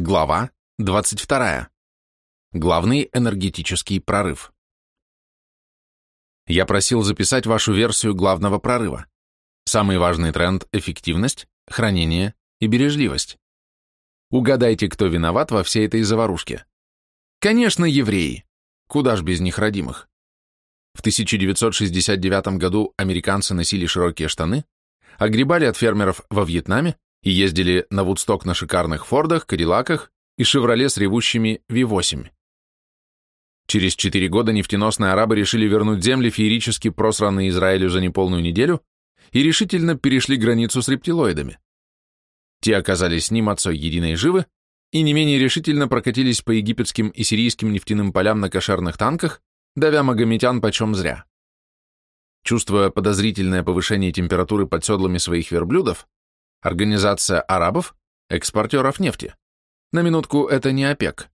Глава 22. Главный энергетический прорыв. Я просил записать вашу версию главного прорыва. Самый важный тренд – эффективность, хранение и бережливость. Угадайте, кто виноват во всей этой заварушке. Конечно, евреи. Куда ж без них родимых? В 1969 году американцы носили широкие штаны, огребали от фермеров во Вьетнаме и ездили на Вудсток на шикарных Фордах, Кадиллаках и Шевроле с ревущими V8. Через четыре года нефтеносные арабы решили вернуть земли, феерически просранные Израилю за неполную неделю, и решительно перешли границу с рептилоидами. Те оказались с ним отцой единой живы и не менее решительно прокатились по египетским и сирийским нефтяным полям на кошерных танках, давя магометян почем зря. Чувствуя подозрительное повышение температуры под седлами своих верблюдов, Организация арабов, экспортеров нефти. На минутку это не ОПЕК.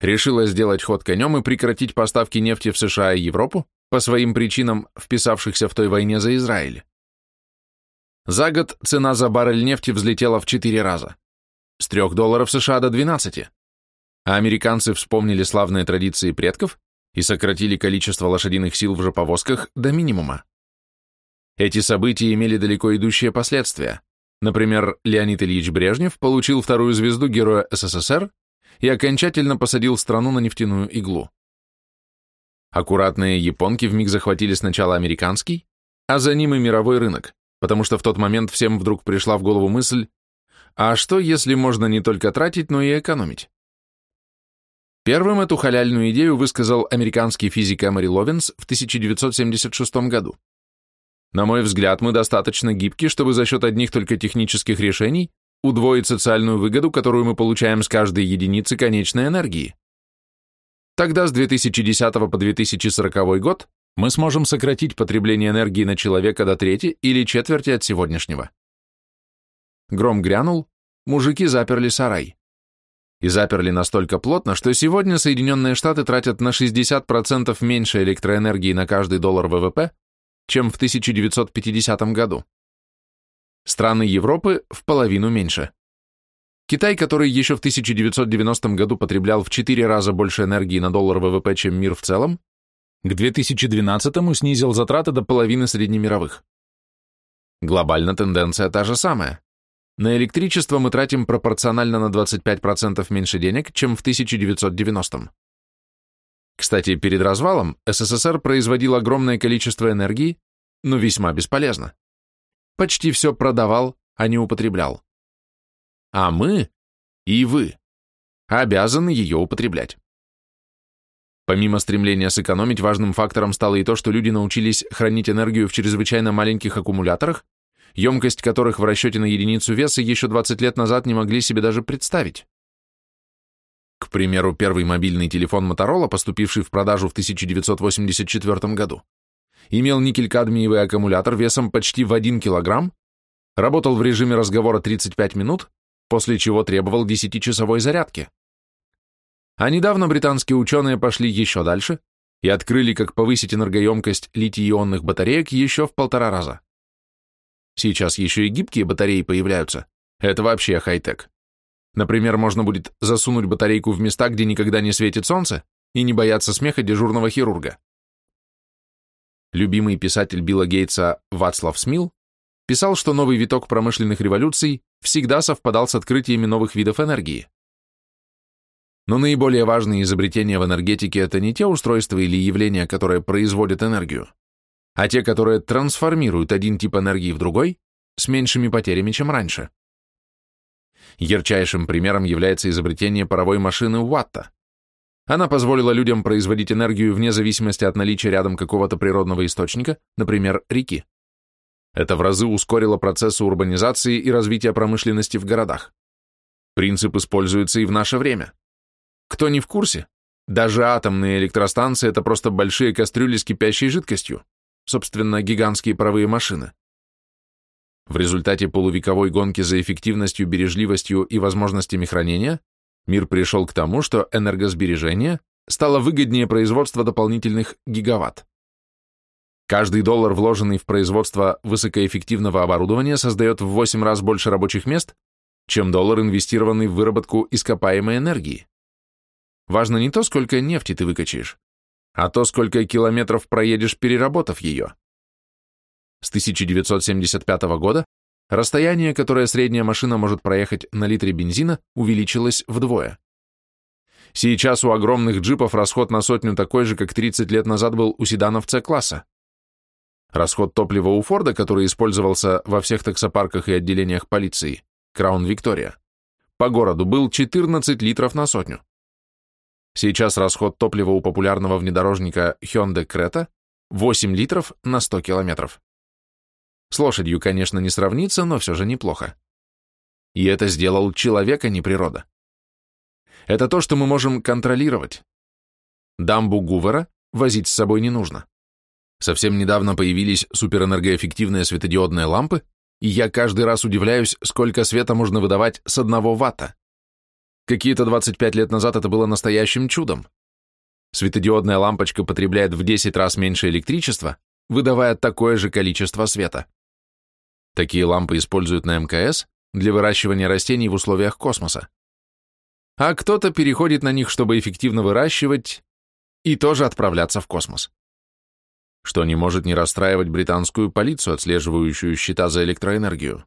Решила сделать ход конем и прекратить поставки нефти в США и Европу по своим причинам, вписавшихся в той войне за Израиль. За год цена за баррель нефти взлетела в 4 раза. С 3 долларов США до 12. А американцы вспомнили славные традиции предков и сократили количество лошадиных сил в жоповозках до минимума. Эти события имели далеко идущие последствия. Например, Леонид Ильич Брежнев получил вторую звезду Героя СССР и окончательно посадил страну на нефтяную иглу. Аккуратные японки вмиг захватили сначала американский, а за ним и мировой рынок, потому что в тот момент всем вдруг пришла в голову мысль, а что, если можно не только тратить, но и экономить? Первым эту халяльную идею высказал американский физик Эмори Ловенс в 1976 году. На мой взгляд, мы достаточно гибки, чтобы за счет одних только технических решений удвоить социальную выгоду, которую мы получаем с каждой единицы конечной энергии. Тогда с 2010 по 2040 год мы сможем сократить потребление энергии на человека до трети или четверти от сегодняшнего. Гром грянул, мужики заперли сарай. И заперли настолько плотно, что сегодня Соединенные Штаты тратят на 60% меньше электроэнергии на каждый доллар ВВП, чем в 1950 году. Страны Европы в половину меньше. Китай, который еще в 1990 году потреблял в 4 раза больше энергии на доллар ВВП, чем мир в целом, к 2012 снизил затраты до половины среднемировых. Глобально тенденция та же самая. На электричество мы тратим пропорционально на 25% меньше денег, чем в 1990 -м. Кстати, перед развалом СССР производил огромное количество энергии, но весьма бесполезно. Почти все продавал, а не употреблял. А мы, и вы, обязаны ее употреблять. Помимо стремления сэкономить, важным фактором стало и то, что люди научились хранить энергию в чрезвычайно маленьких аккумуляторах, емкость которых в расчете на единицу веса еще 20 лет назад не могли себе даже представить. К примеру, первый мобильный телефон Motorola, поступивший в продажу в 1984 году, имел никель-кадмиевый аккумулятор весом почти в 1 кг, работал в режиме разговора 35 минут, после чего требовал 10-часовой зарядки. А недавно британские ученые пошли еще дальше и открыли, как повысить энергоемкость литий-ионных батареек еще в полтора раза. Сейчас еще и гибкие батареи появляются. Это вообще хай-тек. Например, можно будет засунуть батарейку в места, где никогда не светит солнце, и не бояться смеха дежурного хирурга. Любимый писатель Билла Гейтса Вацлав Смил писал, что новый виток промышленных революций всегда совпадал с открытиями новых видов энергии. Но наиболее важные изобретения в энергетике – это не те устройства или явления, которые производят энергию, а те, которые трансформируют один тип энергии в другой с меньшими потерями, чем раньше. Ярчайшим примером является изобретение паровой машины Уатта. Она позволила людям производить энергию вне зависимости от наличия рядом какого-то природного источника, например, реки. Это в разы ускорило процессы урбанизации и развития промышленности в городах. Принцип используется и в наше время. Кто не в курсе? Даже атомные электростанции – это просто большие кастрюли с кипящей жидкостью, собственно, гигантские паровые машины. В результате полувековой гонки за эффективностью, бережливостью и возможностями хранения мир пришел к тому, что энергосбережение стало выгоднее производства дополнительных гигаватт. Каждый доллар, вложенный в производство высокоэффективного оборудования, создает в 8 раз больше рабочих мест, чем доллар, инвестированный в выработку ископаемой энергии. Важно не то, сколько нефти ты выкачаешь, а то, сколько километров проедешь, переработав ее. С 1975 года расстояние, которое средняя машина может проехать на литре бензина, увеличилось вдвое. Сейчас у огромных джипов расход на сотню такой же, как 30 лет назад был у седанов С-класса. Расход топлива у Форда, который использовался во всех таксопарках и отделениях полиции, Краун Виктория, по городу был 14 литров на сотню. Сейчас расход топлива у популярного внедорожника Hyundai Creta 8 литров на 100 километров. С лошадью, конечно, не сравнится, но все же неплохо. И это сделал человек, а не природа. Это то, что мы можем контролировать. Дамбу Гувера возить с собой не нужно. Совсем недавно появились суперэнергоэффективные светодиодные лампы, и я каждый раз удивляюсь, сколько света можно выдавать с одного ватта. Какие-то 25 лет назад это было настоящим чудом. Светодиодная лампочка потребляет в 10 раз меньше электричества, выдавая такое же количество света. Такие лампы используют на МКС для выращивания растений в условиях космоса. А кто-то переходит на них, чтобы эффективно выращивать и тоже отправляться в космос что не может не расстраивать британскую полицию, отслеживающую счета за электроэнергию.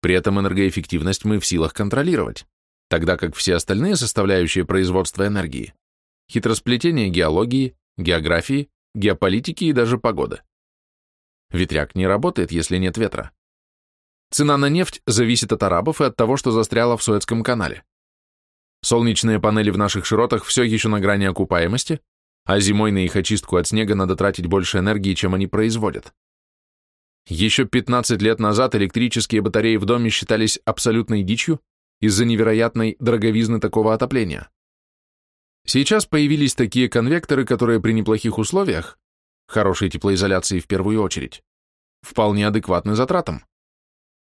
При этом энергоэффективность мы в силах контролировать, тогда как все остальные составляющие производства энергии – хитросплетение геологии, географии, геополитики и даже погоды. Ветряк не работает, если нет ветра. Цена на нефть зависит от арабов и от того, что застряло в Суэцком канале. Солнечные панели в наших широтах все еще на грани окупаемости, а зимой на их очистку от снега надо тратить больше энергии, чем они производят. Еще 15 лет назад электрические батареи в доме считались абсолютной дичью из-за невероятной дороговизны такого отопления. Сейчас появились такие конвекторы, которые при неплохих условиях, хорошей теплоизоляции в первую очередь, вполне адекватны затратам.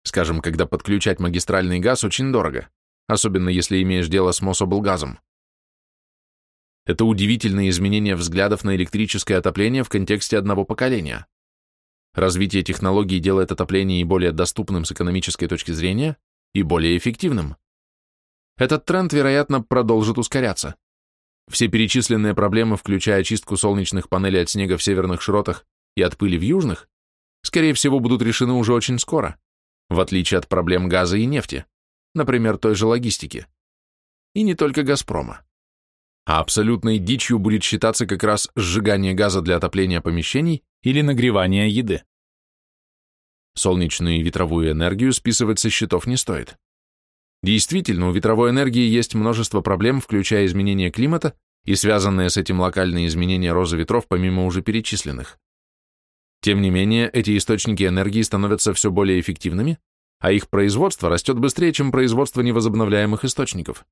Скажем, когда подключать магистральный газ очень дорого, особенно если имеешь дело с Мособлгазом. Это удивительное изменение взглядов на электрическое отопление в контексте одного поколения. Развитие технологий делает отопление и более доступным с экономической точки зрения, и более эффективным. Этот тренд, вероятно, продолжит ускоряться. Все перечисленные проблемы, включая очистку солнечных панелей от снега в северных широтах и от пыли в южных, скорее всего, будут решены уже очень скоро, в отличие от проблем газа и нефти, например, той же логистики. И не только «Газпрома» а абсолютной дичью будет считаться как раз сжигание газа для отопления помещений или нагревания еды. Солнечную и ветровую энергию списывать со счетов не стоит. Действительно, у ветровой энергии есть множество проблем, включая изменение климата и связанные с этим локальные изменения розы ветров, помимо уже перечисленных. Тем не менее, эти источники энергии становятся все более эффективными, а их производство растет быстрее, чем производство невозобновляемых источников.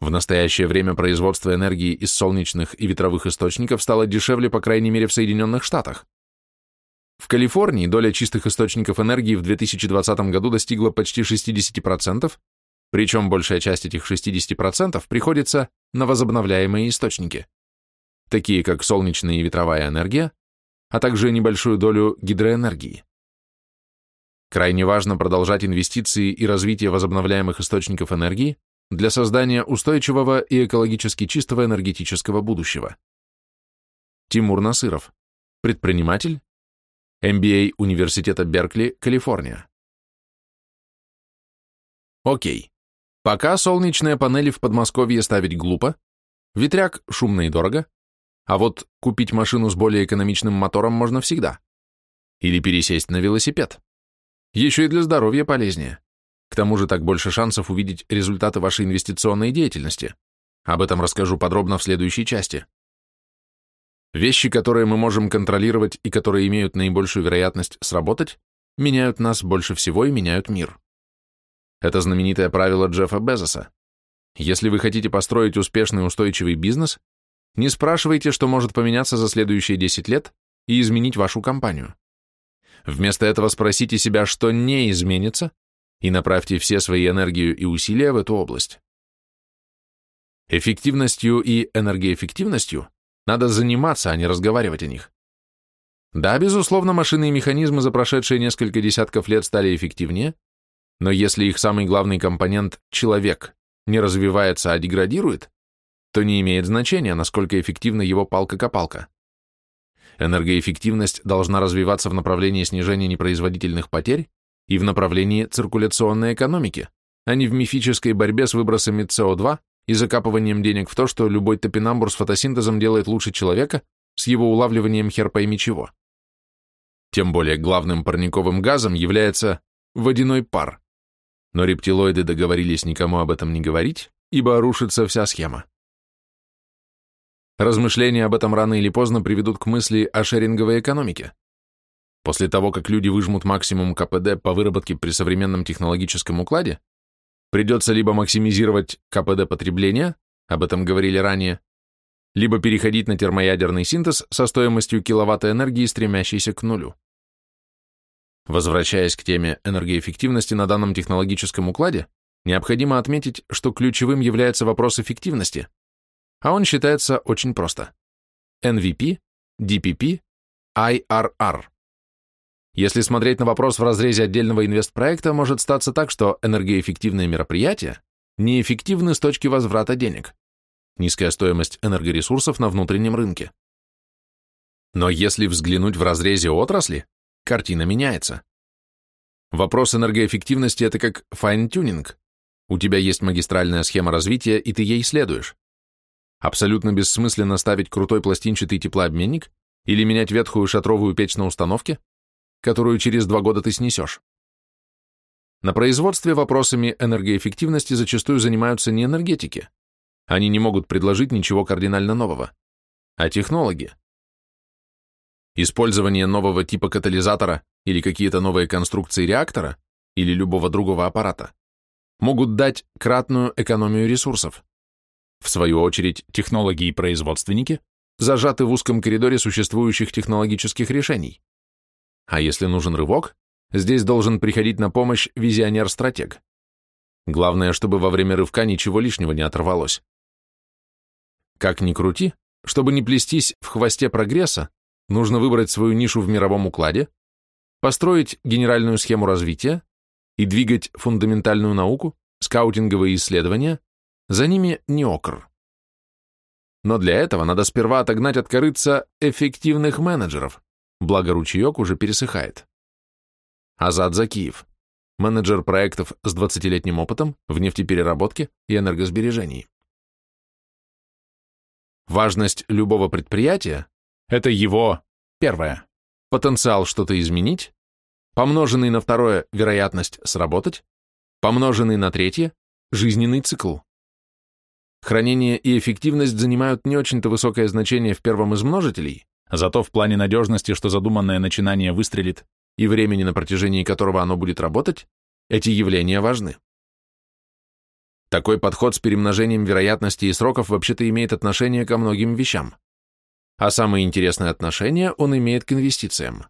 В настоящее время производство энергии из солнечных и ветровых источников стало дешевле, по крайней мере, в Соединенных Штатах. В Калифорнии доля чистых источников энергии в 2020 году достигла почти 60%, причем большая часть этих 60% приходится на возобновляемые источники, такие как солнечная и ветровая энергия, а также небольшую долю гидроэнергии. Крайне важно продолжать инвестиции и развитие возобновляемых источников энергии, для создания устойчивого и экологически чистого энергетического будущего. Тимур Насыров, предприниматель, MBA Университета Беркли, Калифорния. Окей. Пока солнечные панели в Подмосковье ставить глупо, ветряк шумно и дорого, а вот купить машину с более экономичным мотором можно всегда. Или пересесть на велосипед. Еще и для здоровья полезнее. К тому же так больше шансов увидеть результаты вашей инвестиционной деятельности. Об этом расскажу подробно в следующей части. Вещи, которые мы можем контролировать и которые имеют наибольшую вероятность сработать, меняют нас больше всего и меняют мир. Это знаменитое правило Джеффа Безоса. Если вы хотите построить успешный устойчивый бизнес, не спрашивайте, что может поменяться за следующие 10 лет и изменить вашу компанию. Вместо этого спросите себя, что не изменится, и направьте все свои энергию и усилия в эту область. Эффективностью и энергоэффективностью надо заниматься, а не разговаривать о них. Да, безусловно, машины и механизмы за прошедшие несколько десятков лет стали эффективнее, Но если их самый главный компонент – человек – не развивается, а деградирует, то не имеет значения, насколько эффективна его палка-копалка. Энергоэффективность должна развиваться в направлении снижения непроизводительных потерь и в направлении циркуляционной экономики, а не в мифической борьбе с выбросами СО2 и закапыванием денег в то, что любой топинамбур с фотосинтезом делает лучше человека с его улавливанием хер пойми чего. Тем более главным парниковым газом является водяной пар. Но рептилоиды договорились никому об этом не говорить, ибо рушится вся схема. Размышления об этом рано или поздно приведут к мысли о шеринговой экономике. После того, как люди выжмут максимум КПД по выработке при современном технологическом укладе, придется либо максимизировать КПД потребления, об этом говорили ранее, либо переходить на термоядерный синтез со стоимостью киловатта энергии, стремящейся к нулю. Возвращаясь к теме энергоэффективности на данном технологическом укладе, необходимо отметить, что ключевым является вопрос эффективности, а он считается очень просто. NVP, DPP, IRR. Если смотреть на вопрос в разрезе отдельного инвестпроекта, может статься так, что энергоэффективные мероприятия неэффективны с точки возврата денег. Низкая стоимость энергоресурсов на внутреннем рынке. Но если взглянуть в разрезе отрасли, картина меняется. Вопрос энергоэффективности – это как fine-tuning. У тебя есть магистральная схема развития, и ты ей следуешь. Абсолютно бессмысленно ставить крутой пластинчатый теплообменник или менять ветхую шатровую печь на установке, которую через два года ты снесешь. На производстве вопросами энергоэффективности зачастую занимаются не энергетики. Они не могут предложить ничего кардинально нового, а технологи. Использование нового типа катализатора или какие-то новые конструкции реактора или любого другого аппарата могут дать кратную экономию ресурсов. В свою очередь, технологи и производственники зажаты в узком коридоре существующих технологических решений. А если нужен рывок, здесь должен приходить на помощь визионер-стратег. Главное, чтобы во время рывка ничего лишнего не оторвалось. Как ни крути, чтобы не плестись в хвосте прогресса, нужно выбрать свою нишу в мировом укладе, построить генеральную схему развития и двигать фундаментальную науку, скаутинговые исследования, за ними не окр. Но для этого надо сперва отогнать от корыца эффективных менеджеров, благо ручеек уже пересыхает. Азад Закиев, менеджер проектов с 20-летним опытом в нефтепереработке и энергосбережении. Важность любого предприятия – это его, первое, потенциал что-то изменить, помноженный на второе – вероятность сработать, помноженный на третье – жизненный цикл. Хранение и эффективность занимают не очень-то высокое значение в первом из множителей, зато в плане надежности, что задуманное начинание выстрелит, и времени, на протяжении которого оно будет работать, эти явления важны. Такой подход с перемножением вероятности и сроков вообще-то имеет отношение ко многим вещам. А самое интересное отношение он имеет к инвестициям.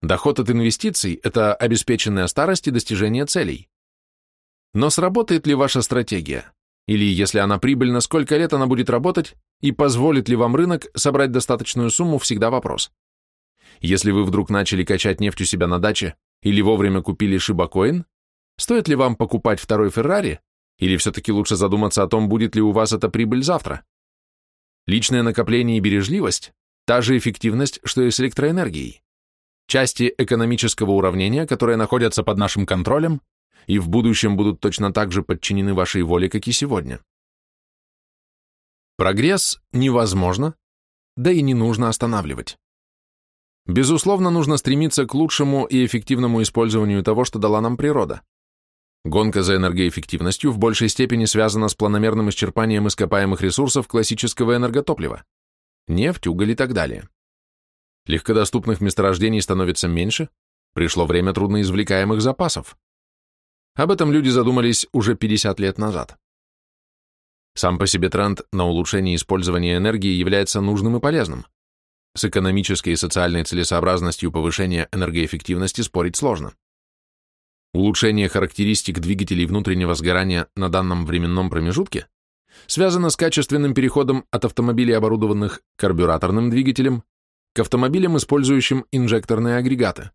Доход от инвестиций – это обеспеченная старость и достижение целей. Но сработает ли ваша стратегия? Или, если она прибыльна, сколько лет она будет работать, и позволит ли вам рынок собрать достаточную сумму, всегда вопрос. Если вы вдруг начали качать нефть у себя на даче или вовремя купили шибакоин, стоит ли вам покупать второй Феррари или все-таки лучше задуматься о том, будет ли у вас эта прибыль завтра? Личное накопление и бережливость – та же эффективность, что и с электроэнергией. Части экономического уравнения, которые находятся под нашим контролем и в будущем будут точно так же подчинены вашей воле, как и сегодня. Прогресс невозможно, да и не нужно останавливать. Безусловно, нужно стремиться к лучшему и эффективному использованию того, что дала нам природа. Гонка за энергоэффективностью в большей степени связана с планомерным исчерпанием ископаемых ресурсов классического энерготоплива – нефть, уголь и так далее. Легкодоступных месторождений становится меньше, пришло время трудноизвлекаемых запасов. Об этом люди задумались уже 50 лет назад. Сам по себе тренд на улучшение использования энергии является нужным и полезным. С экономической и социальной целесообразностью повышения энергоэффективности спорить сложно. Улучшение характеристик двигателей внутреннего сгорания на данном временном промежутке связано с качественным переходом от автомобилей, оборудованных карбюраторным двигателем, к автомобилям, использующим инжекторные агрегаты.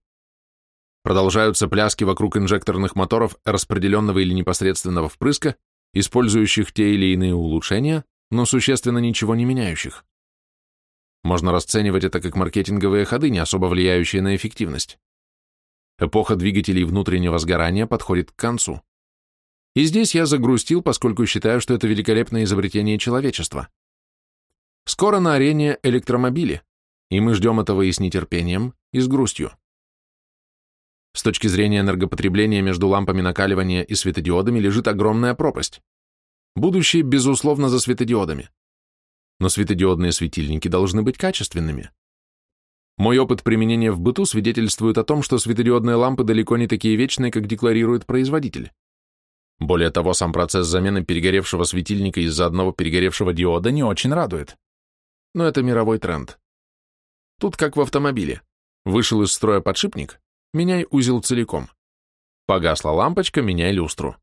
Продолжаются пляски вокруг инжекторных моторов распределенного или непосредственного впрыска, использующих те или иные улучшения, но существенно ничего не меняющих. Можно расценивать это как маркетинговые ходы, не особо влияющие на эффективность. Эпоха двигателей внутреннего сгорания подходит к концу. И здесь я загрустил, поскольку считаю, что это великолепное изобретение человечества. Скоро на арене электромобили, и мы ждем этого и с нетерпением, и с грустью. С точки зрения энергопотребления между лампами накаливания и светодиодами лежит огромная пропасть. Будущее, безусловно, за светодиодами. Но светодиодные светильники должны быть качественными. Мой опыт применения в быту свидетельствует о том, что светодиодные лампы далеко не такие вечные, как декларирует производитель. Более того, сам процесс замены перегоревшего светильника из-за одного перегоревшего диода не очень радует. Но это мировой тренд. Тут как в автомобиле. Вышел из строя подшипник, меняй узел целиком. Погасла лампочка, меняй люстру.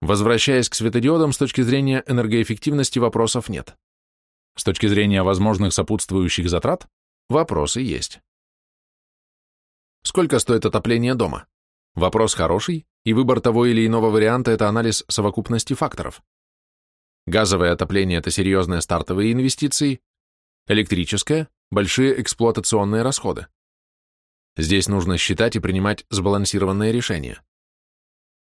Возвращаясь к светодиодам, с точки зрения энергоэффективности вопросов нет. С точки зрения возможных сопутствующих затрат, вопросы есть. Сколько стоит отопление дома? Вопрос хороший, и выбор того или иного варианта – это анализ совокупности факторов. Газовое отопление – это серьезные стартовые инвестиции, электрическое – большие эксплуатационные расходы. Здесь нужно считать и принимать сбалансированные решения.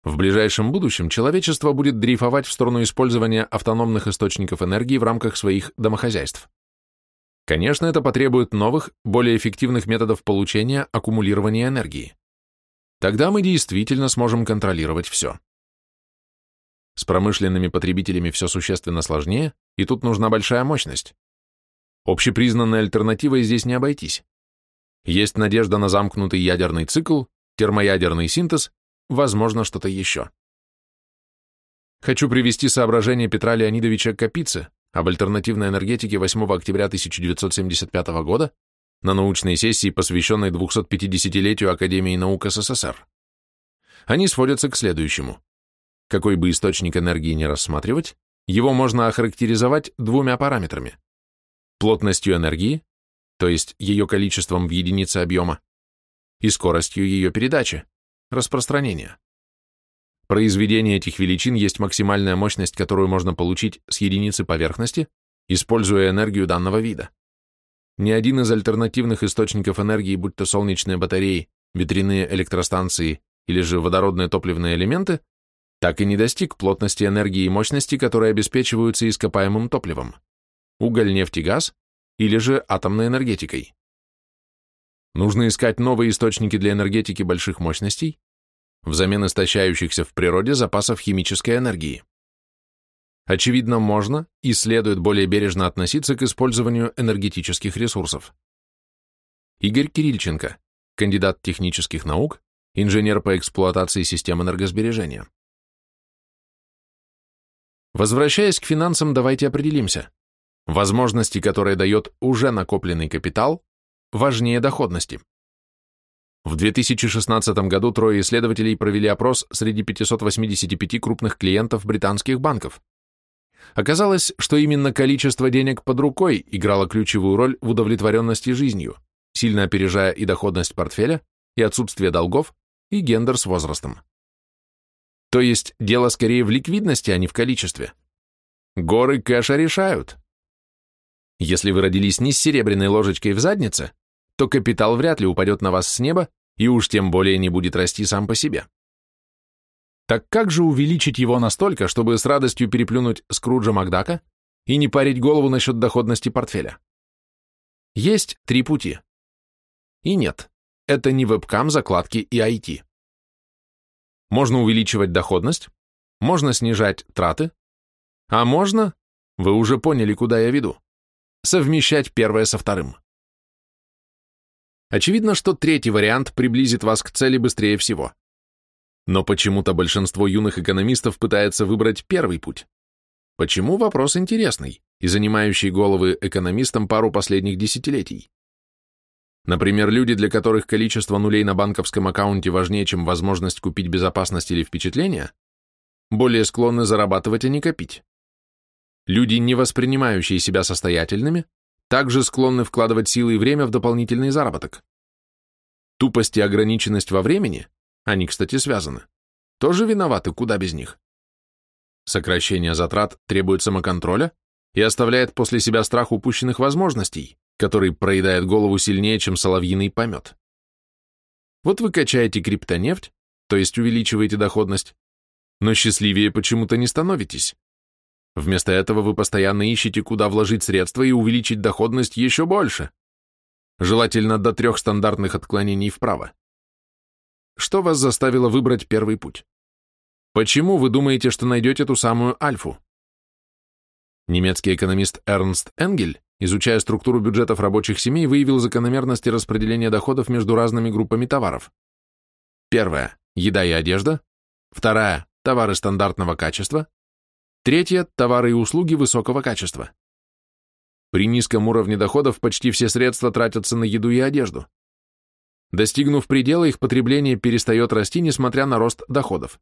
В ближайшем будущем человечество будет дрейфовать в сторону использования автономных источников энергии в рамках своих домохозяйств. Конечно, это потребует новых, более эффективных методов получения, аккумулирования энергии. Тогда мы действительно сможем контролировать все. С промышленными потребителями все существенно сложнее, и тут нужна большая мощность. Общепризнанной альтернативой здесь не обойтись. Есть надежда на замкнутый ядерный цикл, термоядерный синтез, возможно, что-то еще. Хочу привести соображение Петра Леонидовича Капицы об альтернативной энергетике 8 октября 1975 года на научной сессии, посвященной 250-летию Академии наук СССР. Они сводятся к следующему. Какой бы источник энергии не рассматривать, его можно охарактеризовать двумя параметрами. Плотностью энергии, то есть ее количеством в единице объема, и скоростью ее передачи, распространения. Произведение этих величин есть максимальная мощность, которую можно получить с единицы поверхности, используя энергию данного вида. Ни один из альтернативных источников энергии, будь то солнечные батареи, ветряные электростанции или же водородные топливные элементы, так и не достиг плотности энергии и мощности, которые обеспечиваются ископаемым топливом – уголь, нефть и газ, или же атомной энергетикой. Нужно искать новые источники для энергетики больших мощностей взамен истощающихся в природе запасов химической энергии. Очевидно, можно и следует более бережно относиться к использованию энергетических ресурсов. Игорь Кирильченко, кандидат технических наук, инженер по эксплуатации систем энергосбережения. Возвращаясь к финансам, давайте определимся. Возможности, которые дает уже накопленный капитал, важнее доходности. В 2016 году трое исследователей провели опрос среди 585 крупных клиентов британских банков. Оказалось, что именно количество денег под рукой играло ключевую роль в удовлетворенности жизнью, сильно опережая и доходность портфеля, и отсутствие долгов, и гендер с возрастом. То есть дело скорее в ликвидности, а не в количестве. Горы кэша решают. Если вы родились не с серебряной ложечкой в заднице, то капитал вряд ли упадет на вас с неба и уж тем более не будет расти сам по себе. Так как же увеличить его настолько, чтобы с радостью переплюнуть Скруджа Макдака и не парить голову насчет доходности портфеля? Есть три пути. И нет, это не вебкам, закладки и IT. Можно увеличивать доходность, можно снижать траты, а можно, вы уже поняли, куда я веду, совмещать первое со вторым. Очевидно, что третий вариант приблизит вас к цели быстрее всего. Но почему-то большинство юных экономистов пытается выбрать первый путь. Почему вопрос интересный и занимающий головы экономистам пару последних десятилетий? Например, люди, для которых количество нулей на банковском аккаунте важнее, чем возможность купить безопасность или впечатление, более склонны зарабатывать, а не копить. Люди, не воспринимающие себя состоятельными, также склонны вкладывать силы и время в дополнительный заработок. Тупость и ограниченность во времени, они, кстати, связаны, тоже виноваты, куда без них. Сокращение затрат требует самоконтроля и оставляет после себя страх упущенных возможностей, который проедает голову сильнее, чем соловьиный помет. Вот вы качаете криптонефть, то есть увеличиваете доходность, но счастливее почему-то не становитесь. Вместо этого вы постоянно ищете, куда вложить средства и увеличить доходность еще больше. Желательно до трех стандартных отклонений вправо. Что вас заставило выбрать первый путь? Почему вы думаете, что найдете ту самую альфу? Немецкий экономист Эрнст Энгель, изучая структуру бюджетов рабочих семей, выявил закономерности распределения доходов между разными группами товаров. Первая – еда и одежда. Вторая – товары стандартного качества. Третье – товары и услуги высокого качества. При низком уровне доходов почти все средства тратятся на еду и одежду. Достигнув предела, их потребление перестает расти, несмотря на рост доходов.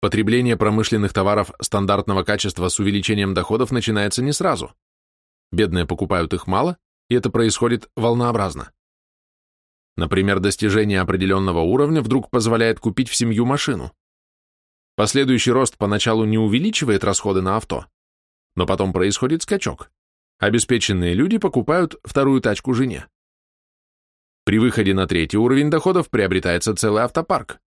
Потребление промышленных товаров стандартного качества с увеличением доходов начинается не сразу. Бедные покупают их мало, и это происходит волнообразно. Например, достижение определенного уровня вдруг позволяет купить в семью машину. Последующий рост поначалу не увеличивает расходы на авто, но потом происходит скачок. Обеспеченные люди покупают вторую тачку жене. При выходе на третий уровень доходов приобретается целый автопарк.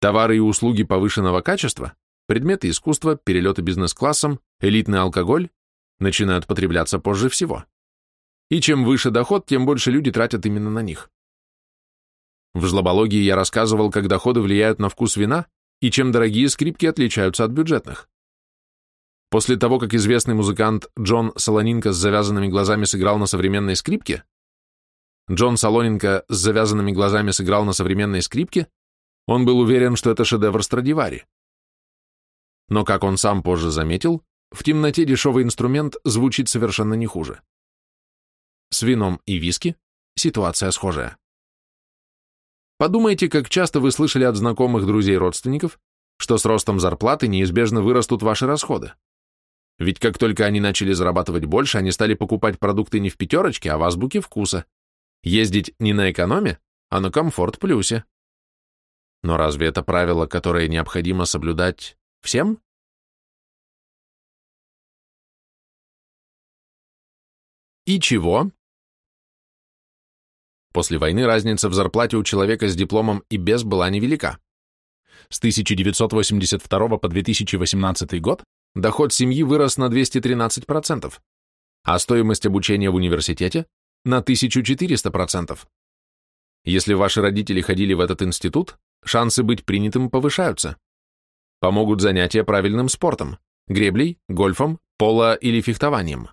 Товары и услуги повышенного качества, предметы искусства, перелеты бизнес-классом, элитный алкоголь начинают потребляться позже всего. И чем выше доход, тем больше люди тратят именно на них. В жлобологии я рассказывал, как доходы влияют на вкус вина и чем дорогие скрипки отличаются от бюджетных. После того, как известный музыкант Джон Солонинко с завязанными глазами сыграл на современной скрипке, Джон Солоненко с завязанными глазами сыграл на современной скрипке, он был уверен, что это шедевр Страдивари. Но, как он сам позже заметил, в темноте дешевый инструмент звучит совершенно не хуже. С вином и виски ситуация схожая. Подумайте, как часто вы слышали от знакомых, друзей, родственников, что с ростом зарплаты неизбежно вырастут ваши расходы. Ведь как только они начали зарабатывать больше, они стали покупать продукты не в пятерочке, а в азбуке вкуса. Ездить не на экономе, а на комфорт плюсе. Но разве это правило, которое необходимо соблюдать всем? И чего? После войны разница в зарплате у человека с дипломом и без была невелика. С 1982 по 2018 год доход семьи вырос на 213%, а стоимость обучения в университете на 1400%. Если ваши родители ходили в этот институт, шансы быть принятым повышаются. Помогут занятия правильным спортом, греблей, гольфом, поло или фехтованием.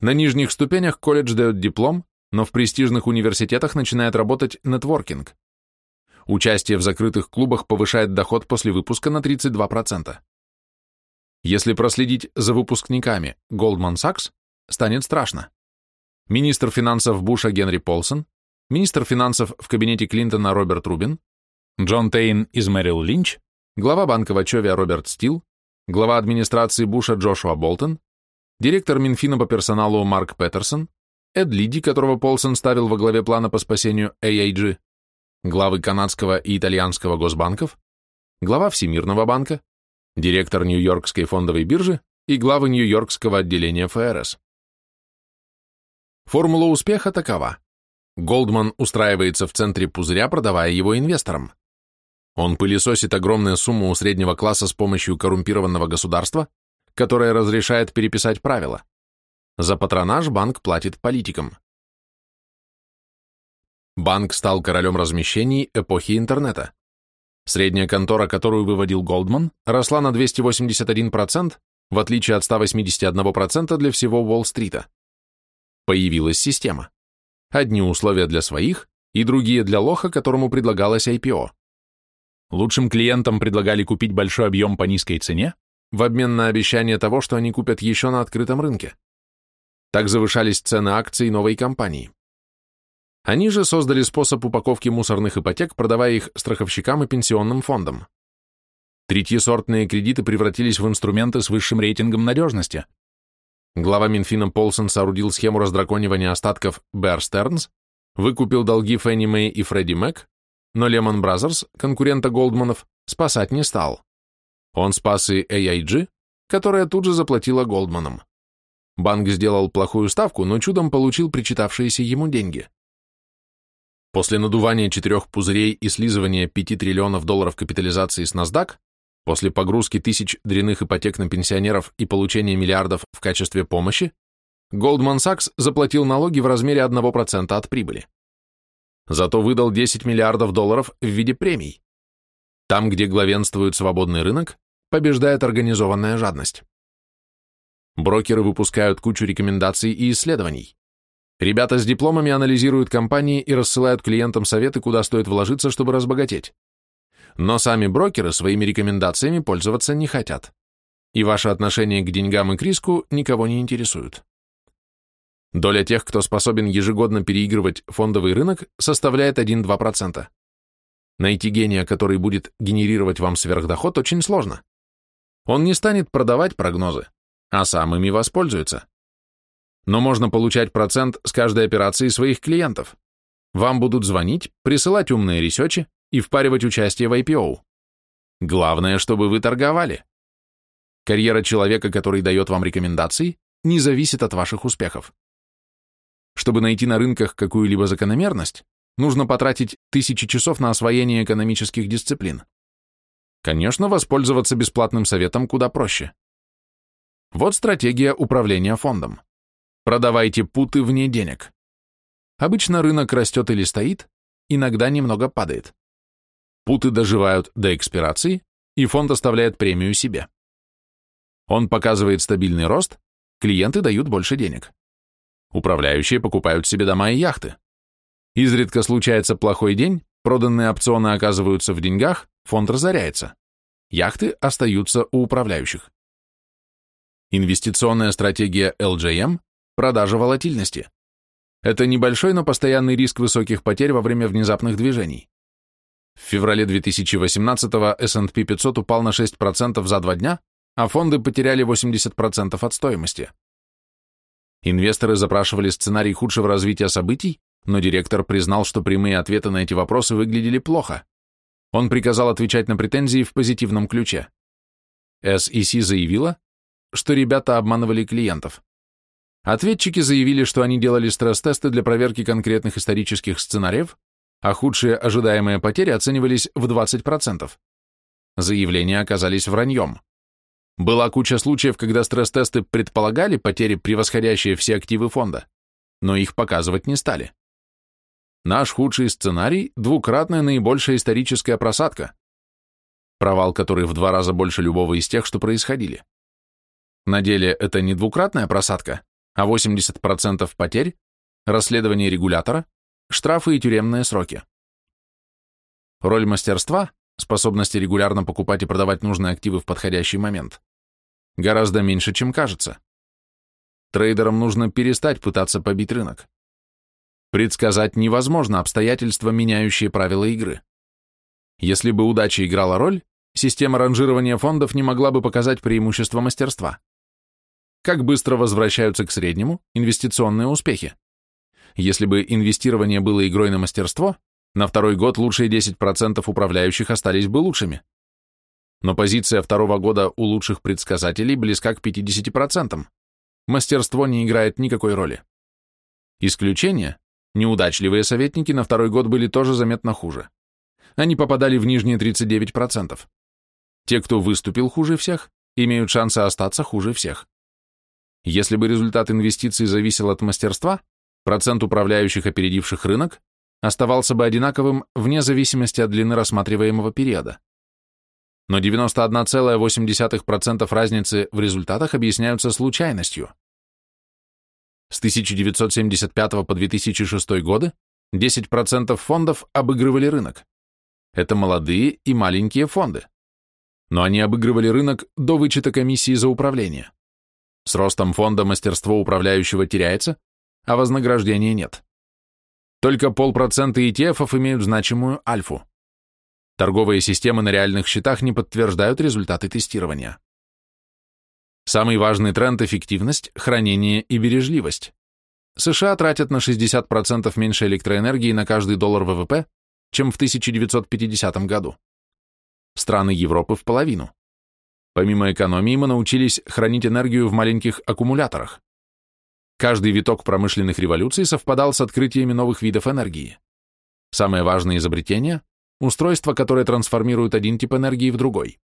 На нижних ступенях колледж дает диплом, но в престижных университетах начинает работать нетворкинг. Участие в закрытых клубах повышает доход после выпуска на 32%. Если проследить за выпускниками Goldman Sachs, станет страшно министр финансов Буша Генри Полсон, министр финансов в кабинете Клинтона Роберт Рубин, Джон Тейн из Мэрил Линч, глава банка Вачовия Роберт Стил, глава администрации Буша Джошуа Болтон, директор Минфина по персоналу Марк Петерсон, Эд Лиди, которого Полсон ставил во главе плана по спасению AIG, главы канадского и итальянского госбанков, глава Всемирного банка, директор Нью-Йоркской фондовой биржи и главы Нью-Йоркского отделения ФРС. Формула успеха такова. Голдман устраивается в центре пузыря, продавая его инвесторам. Он пылесосит огромные суммы у среднего класса с помощью коррумпированного государства, которое разрешает переписать правила. За патронаж банк платит политикам. Банк стал королем размещений эпохи интернета. Средняя контора, которую выводил Голдман, росла на 281%, в отличие от 181% для всего Уолл-стрита. Появилась система. Одни условия для своих и другие для лоха, которому предлагалось IPO. Лучшим клиентам предлагали купить большой объем по низкой цене в обмен на обещание того, что они купят еще на открытом рынке. Так завышались цены акций новой компании. Они же создали способ упаковки мусорных ипотек, продавая их страховщикам и пенсионным фондам. Третьесортные кредиты превратились в инструменты с высшим рейтингом надежности – Глава Минфина Полсон соорудил схему раздраконивания остатков Bear Stearns, выкупил долги Фенни Мэй и Фредди Мэг, но Lehman Brothers, конкурента Голдманов, спасать не стал. Он спас и AIG, которая тут же заплатила Голдманам. Банк сделал плохую ставку, но чудом получил причитавшиеся ему деньги. После надувания четырех пузырей и слизывания 5 триллионов долларов капитализации с NASDAQ, после погрузки тысяч дряных ипотек на пенсионеров и получения миллиардов в качестве помощи, Goldman Sachs заплатил налоги в размере 1% от прибыли. Зато выдал 10 миллиардов долларов в виде премий. Там, где главенствует свободный рынок, побеждает организованная жадность. Брокеры выпускают кучу рекомендаций и исследований. Ребята с дипломами анализируют компании и рассылают клиентам советы, куда стоит вложиться, чтобы разбогатеть. Но сами брокеры своими рекомендациями пользоваться не хотят. И ваше отношение к деньгам и к риску никого не интересует. Доля тех, кто способен ежегодно переигрывать фондовый рынок, составляет 1-2%. Найти гения, который будет генерировать вам сверхдоход, очень сложно. Он не станет продавать прогнозы, а сам ими воспользуется но можно получать процент с каждой операции своих клиентов. Вам будут звонить, присылать умные ресечи и впаривать участие в IPO. Главное, чтобы вы торговали. Карьера человека, который дает вам рекомендации, не зависит от ваших успехов. Чтобы найти на рынках какую-либо закономерность, нужно потратить тысячи часов на освоение экономических дисциплин. Конечно, воспользоваться бесплатным советом куда проще. Вот стратегия управления фондом. Продавайте путы вне денег. Обычно рынок растет или стоит, иногда немного падает. Путы доживают до экспирации, и фонд оставляет премию себе. Он показывает стабильный рост, клиенты дают больше денег. Управляющие покупают себе дома и яхты. Изредка случается плохой день, проданные опционы оказываются в деньгах, фонд разоряется. Яхты остаются у управляющих. Инвестиционная стратегия LJM Продажа волатильности. Это небольшой, но постоянный риск высоких потерь во время внезапных движений. В феврале 2018-го S&P 500 упал на 6% за два дня, а фонды потеряли 80% от стоимости. Инвесторы запрашивали сценарий худшего развития событий, но директор признал, что прямые ответы на эти вопросы выглядели плохо. Он приказал отвечать на претензии в позитивном ключе. SEC заявила, что ребята обманывали клиентов. Ответчики заявили, что они делали стресс-тесты для проверки конкретных исторических сценариев, а худшие ожидаемые потери оценивались в 20%. Заявления оказались враньем. Была куча случаев, когда стресс-тесты предполагали потери, превосходящие все активы фонда, но их показывать не стали. Наш худший сценарий – двукратная наибольшая историческая просадка, провал который в два раза больше любого из тех, что происходили. На деле это не двукратная просадка, а 80% потерь, расследование регулятора, штрафы и тюремные сроки. Роль мастерства, способности регулярно покупать и продавать нужные активы в подходящий момент, гораздо меньше, чем кажется. Трейдерам нужно перестать пытаться побить рынок. Предсказать невозможно обстоятельства, меняющие правила игры. Если бы удача играла роль, система ранжирования фондов не могла бы показать преимущество мастерства. Как быстро возвращаются к среднему инвестиционные успехи? Если бы инвестирование было игрой на мастерство, на второй год лучшие 10% управляющих остались бы лучшими. Но позиция второго года у лучших предсказателей близка к 50%. Мастерство не играет никакой роли. Исключение – неудачливые советники на второй год были тоже заметно хуже. Они попадали в нижние 39%. Те, кто выступил хуже всех, имеют шансы остаться хуже всех. Если бы результат инвестиций зависел от мастерства, процент управляющих, опередивших рынок, оставался бы одинаковым вне зависимости от длины рассматриваемого периода. Но 91,8% разницы в результатах объясняются случайностью. С 1975 по 2006 годы 10% фондов обыгрывали рынок. Это молодые и маленькие фонды. Но они обыгрывали рынок до вычета комиссии за управление. С ростом фонда мастерство управляющего теряется, а вознаграждения нет. Только полпроцента ETF имеют значимую альфу. Торговые системы на реальных счетах не подтверждают результаты тестирования. Самый важный тренд – эффективность, хранение и бережливость. США тратят на 60% меньше электроэнергии на каждый доллар ВВП, чем в 1950 году. Страны Европы в половину. Помимо экономии мы научились хранить энергию в маленьких аккумуляторах. Каждый виток промышленных революций совпадал с открытиями новых видов энергии. Самое важное изобретение – устройства, которые трансформируют один тип энергии в другой.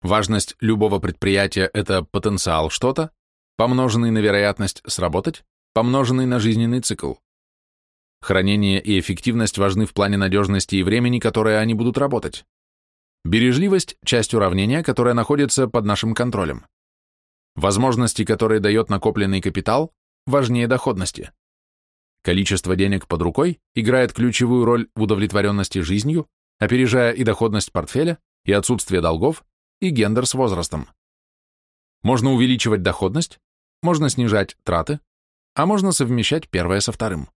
Важность любого предприятия – это потенциал что-то, помноженный на вероятность сработать, помноженный на жизненный цикл. Хранение и эффективность важны в плане надежности и времени, которое они будут работать. Бережливость – часть уравнения, которое находится под нашим контролем. Возможности, которые дает накопленный капитал, важнее доходности. Количество денег под рукой играет ключевую роль в удовлетворенности жизнью, опережая и доходность портфеля, и отсутствие долгов, и гендер с возрастом. Можно увеличивать доходность, можно снижать траты, а можно совмещать первое со вторым.